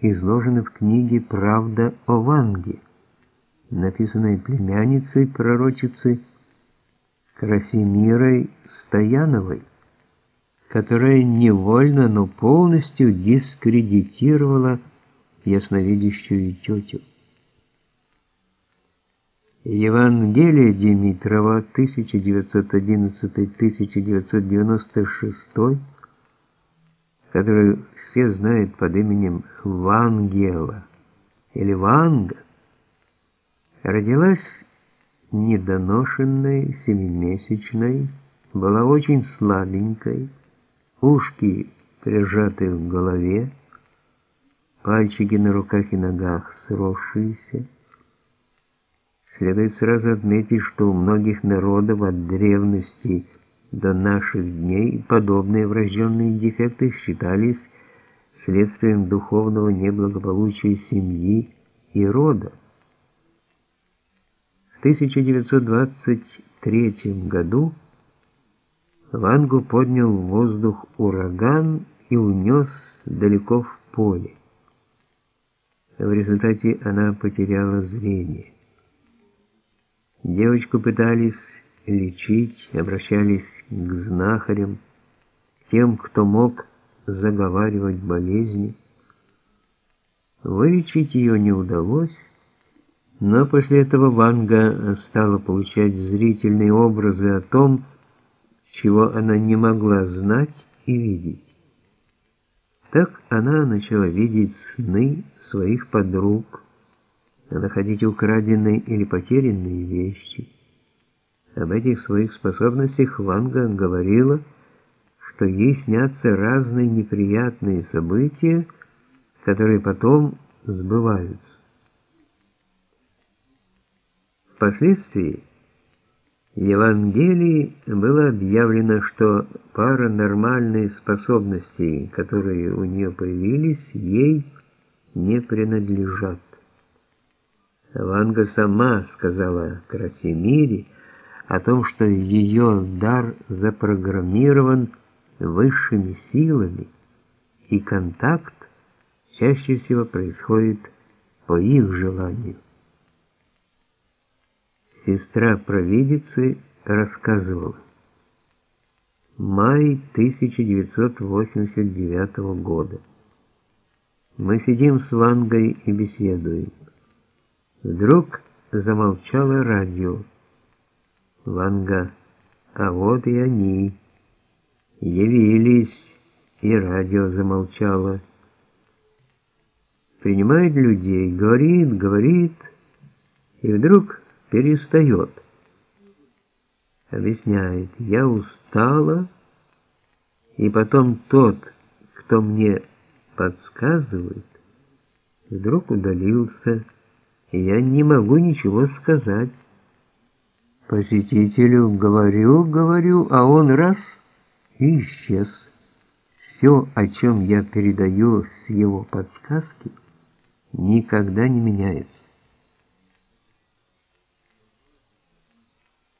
изложены в книге «Правда о Ванге», написанной племянницей пророчицы Красимирой Стояновой, которая невольно, но полностью дискредитировала ясновидящую тетю. Евангелие Димитрова 1911-1996, которую все знают под именем Вангела или Ванга, родилась недоношенной, семимесячной, была очень слабенькой, ушки прижаты в голове, пальчики на руках и ногах сросшиеся, Следует сразу отметить, что у многих народов от древности до наших дней подобные врожденные дефекты считались следствием духовного неблагополучия семьи и рода. В 1923 году Вангу поднял в воздух ураган и унес далеко в поле. В результате она потеряла зрение. Девочку пытались лечить, обращались к знахарям, тем, кто мог заговаривать болезни. Вылечить ее не удалось, но после этого Ванга стала получать зрительные образы о том, чего она не могла знать и видеть. Так она начала видеть сны своих подруг, находить украденные или потерянные вещи. Об этих своих способностях Ванга говорила, что ей снятся разные неприятные события, которые потом сбываются. Впоследствии в Евангелии было объявлено, что паранормальные способности, которые у нее появились, ей не принадлежат. Ванга сама сказала Красимире о том, что ее дар запрограммирован высшими силами, и контакт чаще всего происходит по их желанию. Сестра провидицы рассказывала. Май 1989 года. Мы сидим с Вангой и беседуем. Вдруг замолчало радио. Ванга, а вот и они. Явились, и радио замолчало. Принимает людей, говорит, говорит, и вдруг перестает. Объясняет, я устала, и потом тот, кто мне подсказывает, вдруг удалился, я не могу ничего сказать. Посетителю говорю, говорю, а он раз и исчез. Все, о чем я передаю с его подсказки, никогда не меняется.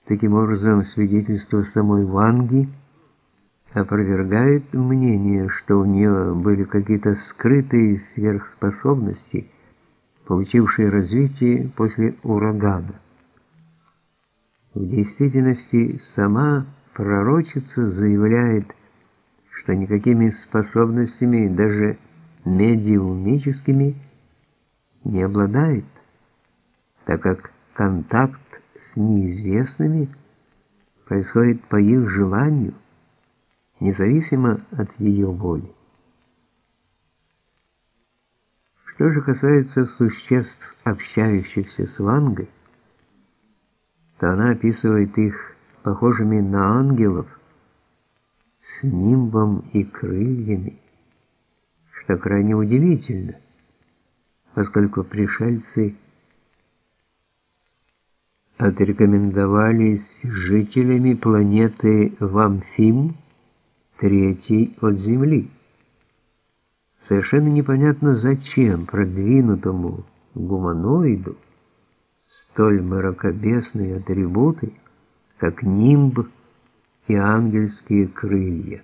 Таким образом, свидетельство самой Ванги опровергает мнение, что у нее были какие-то скрытые сверхспособности – получившие развитие после урагана. В действительности сама пророчица заявляет, что никакими способностями, даже медиумическими, не обладает, так как контакт с неизвестными происходит по их желанию, независимо от ее воли. Что же касается существ, общающихся с Вангой, то она описывает их похожими на ангелов с нимбом и крыльями, что крайне удивительно, поскольку пришельцы отрекомендовались жителями планеты Вамфим, третьей от Земли. Совершенно непонятно, зачем продвинутому гуманоиду столь мракобесные атрибуты, как нимб и ангельские крылья.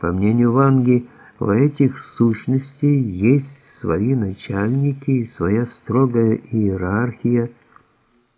По мнению Ванги, У этих сущностей есть свои начальники и своя строгая иерархия,